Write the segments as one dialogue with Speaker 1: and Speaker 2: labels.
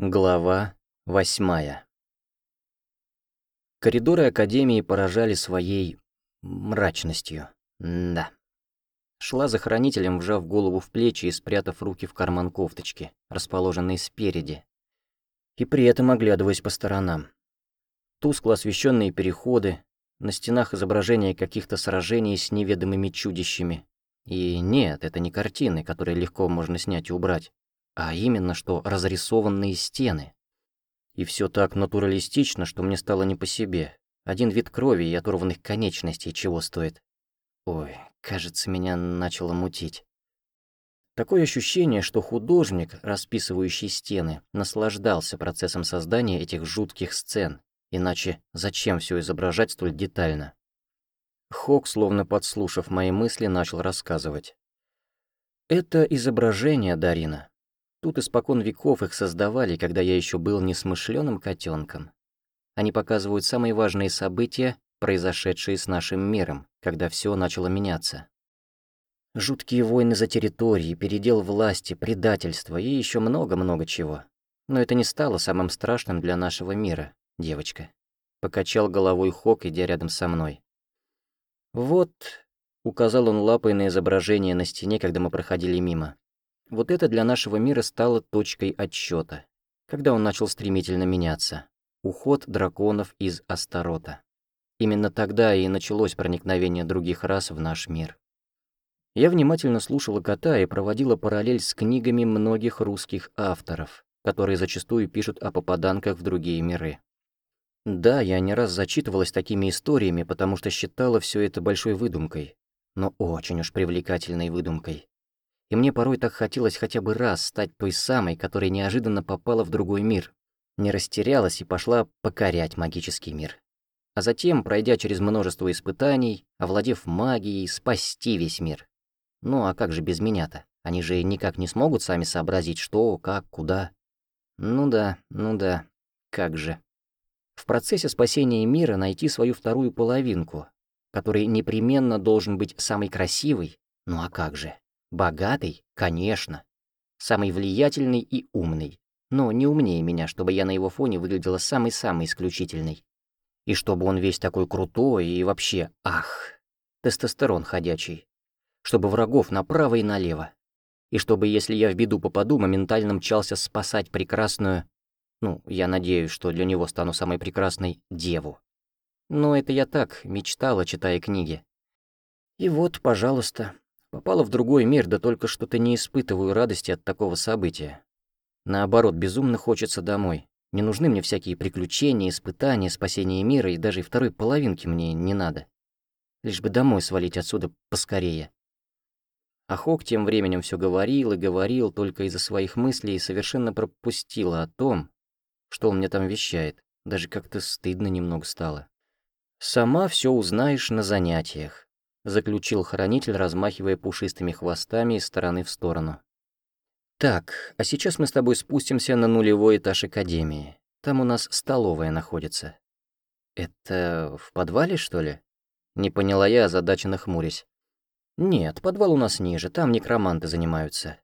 Speaker 1: Глава восьмая Коридоры Академии поражали своей мрачностью. да. Шла за хранителем, вжав голову в плечи и спрятав руки в карман кофточки, расположенной спереди, и при этом оглядываясь по сторонам. Тускло освещенные переходы, на стенах изображения каких-то сражений с неведомыми чудищами. И нет, это не картины, которые легко можно снять и убрать а именно что разрисованные стены. И все так натуралистично, что мне стало не по себе. Один вид крови и оторванных конечностей чего стоит. Ой, кажется, меня начало мутить. Такое ощущение, что художник, расписывающий стены, наслаждался процессом создания этих жутких сцен, иначе зачем все изображать столь детально? Хок, словно подслушав мои мысли, начал рассказывать. Это изображение, Дарина, Тут испокон веков их создавали, когда я еще был несмышленым котенком. Они показывают самые важные события, произошедшие с нашим миром, когда все начало меняться. Жуткие войны за территории, передел власти, предательство и еще много-много чего. Но это не стало самым страшным для нашего мира, девочка. Покачал головой Хок, идя рядом со мной. «Вот», — указал он лапой на изображение на стене, когда мы проходили мимо. Вот это для нашего мира стало точкой отсчета, когда он начал стремительно меняться. Уход драконов из Астарота. Именно тогда и началось проникновение других рас в наш мир. Я внимательно слушала кота и проводила параллель с книгами многих русских авторов, которые зачастую пишут о попаданках в другие миры. Да, я не раз зачитывалась такими историями, потому что считала все это большой выдумкой, но очень уж привлекательной выдумкой и мне порой так хотелось хотя бы раз стать той самой, которая неожиданно попала в другой мир, не растерялась и пошла покорять магический мир. А затем, пройдя через множество испытаний, овладев магией, спасти весь мир. Ну а как же без меня-то? Они же никак не смогут сами сообразить, что, как, куда. Ну да, ну да, как же. В процессе спасения мира найти свою вторую половинку, который непременно должен быть самой красивой, ну а как же. Богатый? Конечно. Самый влиятельный и умный. Но не умнее меня, чтобы я на его фоне выглядела самой-самой исключительной. И чтобы он весь такой крутой и вообще, ах, тестостерон ходячий. Чтобы врагов направо и налево. И чтобы, если я в беду попаду, моментально мчался спасать прекрасную... Ну, я надеюсь, что для него стану самой прекрасной деву. Но это я так мечтала, читая книги. И вот, пожалуйста, Попала в другой мир, да только что-то не испытываю радости от такого события. Наоборот, безумно хочется домой. Не нужны мне всякие приключения, испытания, спасение мира, и даже второй половинки мне не надо. Лишь бы домой свалить отсюда поскорее. А Хок тем временем все говорил и говорил только из-за своих мыслей и совершенно пропустил о том, что он мне там вещает. Даже как-то стыдно немного стало. «Сама все узнаешь на занятиях заключил хранитель, размахивая пушистыми хвостами из стороны в сторону. «Так, а сейчас мы с тобой спустимся на нулевой этаж Академии. Там у нас столовая находится». «Это в подвале, что ли?» Не поняла я, озадаченно хмурясь. «Нет, подвал у нас ниже, там некроманты занимаются».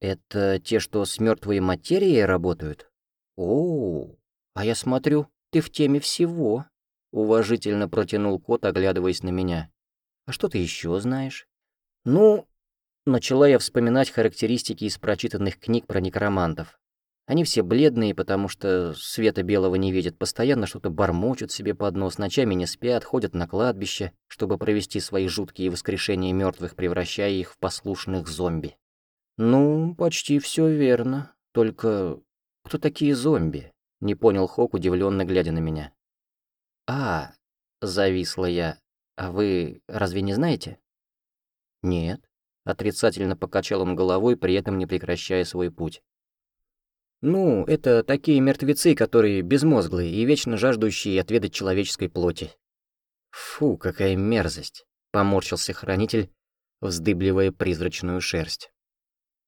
Speaker 1: «Это те, что с мертвой материей работают?» «О, а я смотрю, ты в теме всего», — уважительно протянул кот, оглядываясь на меня. А что ты еще знаешь? Ну, начала я вспоминать характеристики из прочитанных книг про некромантов. Они все бледные, потому что света белого не видят, постоянно что-то бормочут себе под нос, ночами не спят, ходят на кладбище, чтобы провести свои жуткие воскрешения мертвых, превращая их в послушных зомби. Ну, почти все верно. Только кто такие зомби? Не понял Хок, удивленно глядя на меня. А, зависла я. «А вы разве не знаете?» «Нет», — отрицательно покачал он головой, при этом не прекращая свой путь. «Ну, это такие мертвецы, которые безмозглые и вечно жаждущие отведать человеческой плоти». «Фу, какая мерзость!» — поморщился хранитель, вздыбливая призрачную шерсть.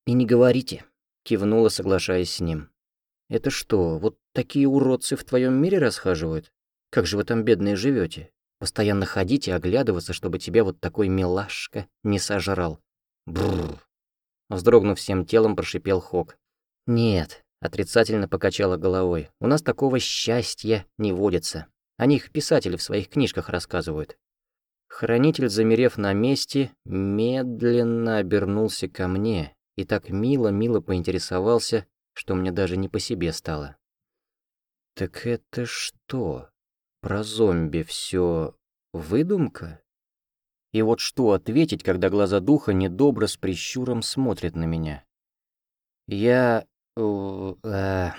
Speaker 1: «И не говорите», — кивнула, соглашаясь с ним. «Это что, вот такие уродцы в твоем мире расхаживают? Как же вы там, бедные, живете? Постоянно ходить и оглядываться, чтобы тебя вот такой милашка не сожрал. Бррр. Вздрогнув всем телом, прошипел Хок. Нет, Отрицательно покачала головой. «У нас такого счастья не водится. О них писатели в своих книжках рассказывают». Хранитель, замерев на месте, медленно обернулся ко мне и так мило-мило поинтересовался, что мне даже не по себе стало. «Так это что? Про зомби все выдумка?» И вот что ответить, когда глаза духа недобро с прищуром смотрят на меня? «Я... Э, э,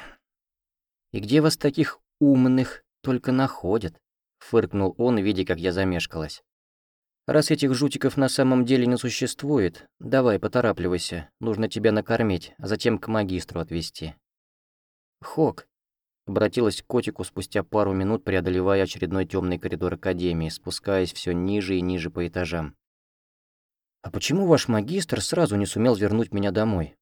Speaker 1: и где вас таких умных только находят?» — фыркнул он, видя, как я замешкалась. «Раз этих жутиков на самом деле не существует, давай, поторапливайся, нужно тебя накормить, а затем к магистру отвезти». «Хок», — обратилась к котику спустя пару минут, преодолевая очередной темный коридор Академии, спускаясь все ниже и ниже по этажам. «А почему ваш магистр сразу не сумел вернуть меня домой?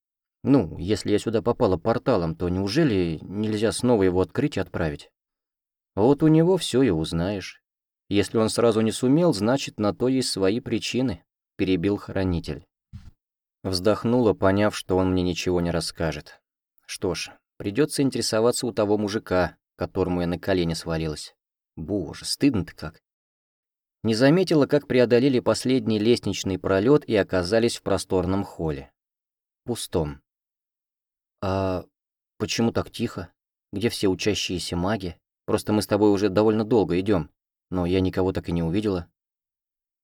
Speaker 1: Ну, если я сюда попала порталом, то неужели нельзя снова его открыть и отправить? Вот у него все и узнаешь. Если он сразу не сумел, значит, на то есть свои причины», — перебил хранитель. Вздохнула, поняв, что он мне ничего не расскажет. Что ж, придется интересоваться у того мужика, которому я на колени свалилась. Боже, стыдно-то как. Не заметила, как преодолели последний лестничный пролет и оказались в просторном холле. Пустом. «А почему так тихо? Где все учащиеся маги? Просто мы с тобой уже довольно долго идем, но я никого так и не увидела».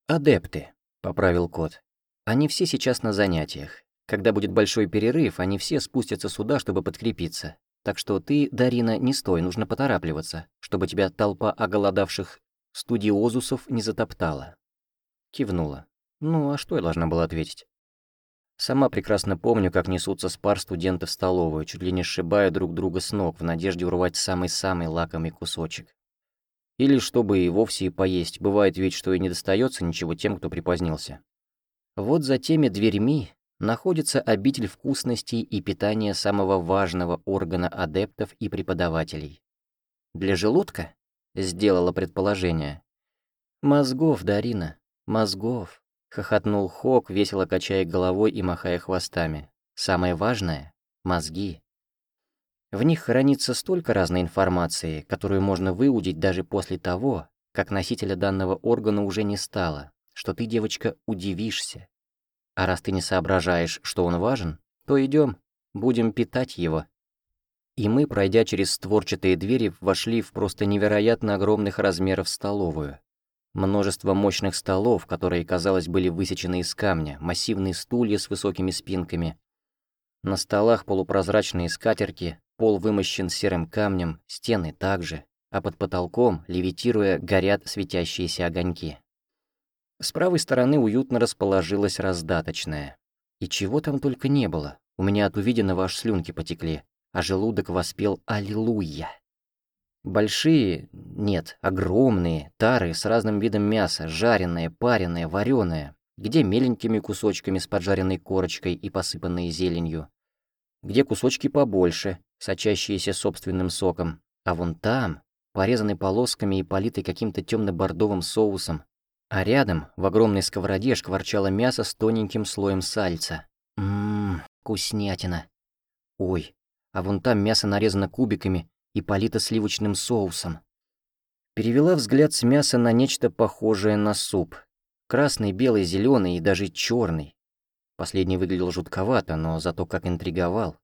Speaker 1: «Адепты», — поправил кот. «Они все сейчас на занятиях. Когда будет большой перерыв, они все спустятся сюда, чтобы подкрепиться. Так что ты, Дарина, не стой, нужно поторапливаться, чтобы тебя толпа оголодавших студиозусов не затоптала». Кивнула. Ну, а что я должна была ответить? Сама прекрасно помню, как несутся с пар студенты в столовую, чуть ли не сшибая друг друга с ног, в надежде урвать самый-самый лакомый кусочек. Или чтобы и вовсе и поесть, бывает ведь, что и не достается ничего тем, кто припозднился. Вот за теми дверьми находится обитель вкусностей и питания самого важного органа адептов и преподавателей. Для желудка? Сделала предположение. Мозгов, Дарина, мозгов. Хохотнул Хок, весело качая головой и махая хвостами. Самое важное — мозги. В них хранится столько разной информации, которую можно выудить даже после того, как носителя данного органа уже не стало, что ты, девочка, удивишься. А раз ты не соображаешь, что он важен, то идем, будем питать его. И мы, пройдя через створчатые двери, вошли в просто невероятно огромных размеров столовую. Множество мощных столов, которые, казалось, были высечены из камня, массивные стулья с высокими спинками. На столах полупрозрачные скатерки, пол вымощен серым камнем, стены также, а под потолком, левитируя, горят светящиеся огоньки. С правой стороны уютно расположилась раздаточная. И чего там только не было, у меня от увиденного аж слюнки потекли, а желудок воспел «Аллилуйя». Большие, нет, огромные, тары с разным видом мяса, жареное, пареное, вареное, где меленькими кусочками с поджаренной корочкой и посыпанные зеленью, где кусочки побольше, сочащиеся собственным соком, а вон там, порезанный полосками и политый каким-то темно-бордовым соусом, а рядом в огромной сковороде шкварчало мясо с тоненьким слоем сальца. Ммм, вкуснятина. Ой, а вон там мясо нарезано кубиками и полита сливочным соусом. Перевела взгляд с мяса на нечто похожее на суп. Красный, белый, зеленый и даже черный. Последний выглядел жутковато, но зато как интриговал.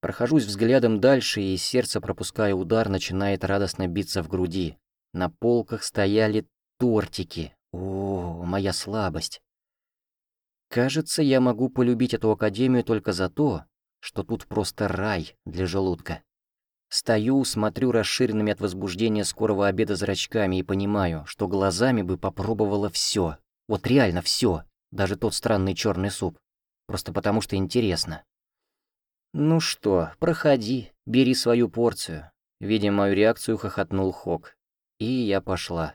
Speaker 1: Прохожусь взглядом дальше, и сердце, пропуская удар, начинает радостно биться в груди. На полках стояли тортики. О, моя слабость. Кажется, я могу полюбить эту академию только за то, что тут просто рай для желудка. Стою, смотрю расширенными от возбуждения скорого обеда зрачками и понимаю, что глазами бы попробовала все. Вот реально все, даже тот странный черный суп. Просто потому что интересно. «Ну что, проходи, бери свою порцию». Видя мою реакцию, хохотнул Хок. И я пошла.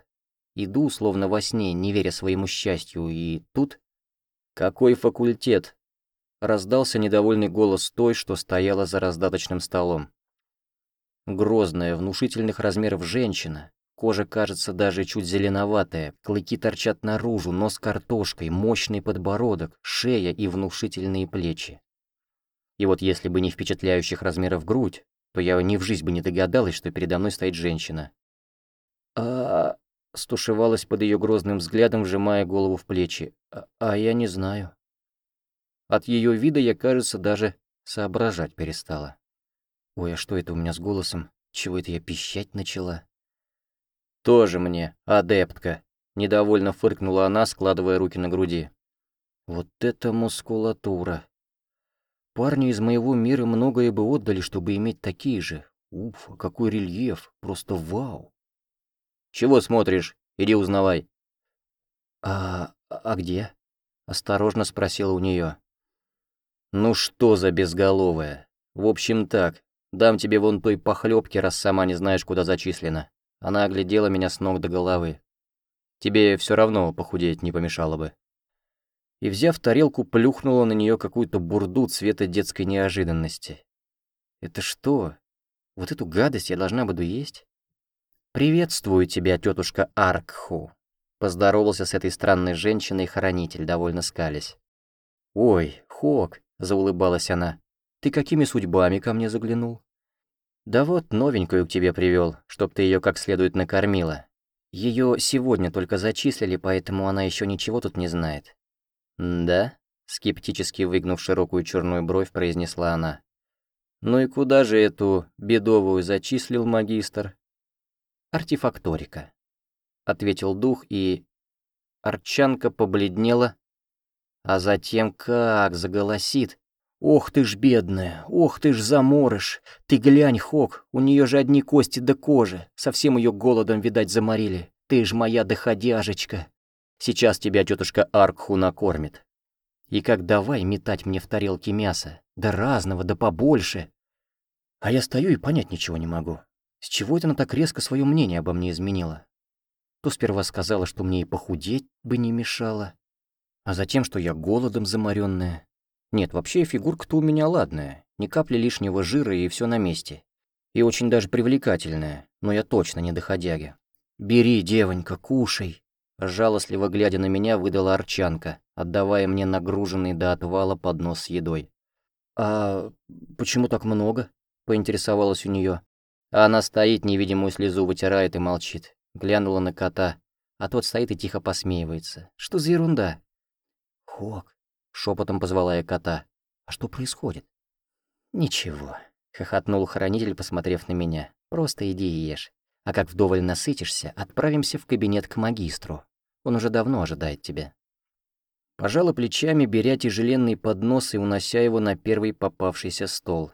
Speaker 1: Иду, словно во сне, не веря своему счастью, и тут... «Какой факультет?» Раздался недовольный голос той, что стояла за раздаточным столом. Грозная, внушительных размеров женщина. Кожа кажется даже чуть зеленоватая, клыки торчат наружу, нос картошкой, мощный подбородок, шея и внушительные плечи. И вот если бы не впечатляющих размеров грудь, то я ни в жизнь бы не догадалась, что передо мной стоит женщина. а стушевалась под ее грозным взглядом, вжимая голову в плечи. А, а я не знаю. От ее вида я, кажется, даже соображать перестала. Ой, а что это у меня с голосом? Чего это я пищать начала? Тоже мне, адептка. Недовольно фыркнула она, складывая руки на груди. Вот это мускулатура. Парни из моего мира многое бы отдали, чтобы иметь такие же. Уф, а какой рельеф, просто вау. Чего смотришь? Иди узнавай. А, а где? Осторожно спросила у нее. Ну что за безголовая? В общем так, дам тебе вон той похлебки, раз сама не знаешь, куда зачислена. Она оглядела меня с ног до головы. Тебе все равно похудеть не помешало бы. И, взяв тарелку, плюхнула на нее какую-то бурду цвета детской неожиданности. Это что? Вот эту гадость я должна буду есть? «Приветствую тебя, тетушка Аркху», — поздоровался с этой странной женщиной хранитель, довольно скались. «Ой, Хок», — заулыбалась она, — «ты какими судьбами ко мне заглянул?» «Да вот новенькую к тебе привел, чтоб ты ее как следует накормила. Ее сегодня только зачислили, поэтому она еще ничего тут не знает». «Да?» — скептически выгнув широкую черную бровь, произнесла она. «Ну и куда же эту бедовую зачислил магистр?» «Артефакторика», — ответил дух, и... Арчанка побледнела, а затем как заголосит. «Ох ты ж бедная, ох ты ж заморыш! Ты глянь, Хок, у нее же одни кости да кожи, совсем ее голодом, видать, заморили. Ты ж моя доходяжечка. Сейчас тебя тетушка Аркху накормит. И как давай метать мне в тарелке мяса, да разного, да побольше. А я стою и понять ничего не могу. С чего это она так резко свое мнение обо мне изменила? То сперва сказала, что мне и похудеть бы не мешало, а затем, что я голодом заморенная. Нет, вообще фигурка-то у меня ладная, ни капли лишнего жира и все на месте. И очень даже привлекательная, но я точно не доходяга. «Бери, девонька, кушай», — жалостливо глядя на меня, выдала Арчанка, отдавая мне нагруженный до отвала поднос с едой. «А почему так много?» — поинтересовалась у нее. А она стоит, невидимую слезу вытирает и молчит. Глянула на кота, а тот стоит и тихо посмеивается. Что за ерунда? «Хок», — шепотом позвала я кота. «А что происходит?» «Ничего», — хохотнул хранитель, посмотрев на меня. «Просто иди и ешь. А как вдоволь насытишься, отправимся в кабинет к магистру. Он уже давно ожидает тебя». Пожала плечами, беря тяжеленный поднос и унося его на первый попавшийся стол.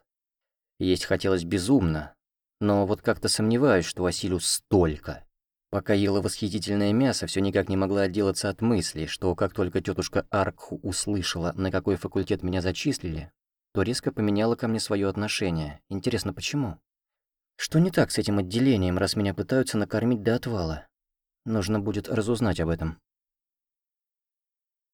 Speaker 1: Есть хотелось безумно, но вот как-то сомневаюсь, что Василю столько. Пока ела восхитительное мясо, все никак не могла отделаться от мысли, что как только тетушка Аркху услышала, на какой факультет меня зачислили, то резко поменяла ко мне свое отношение. Интересно, почему? Что не так с этим отделением, раз меня пытаются накормить до отвала? Нужно будет разузнать об этом.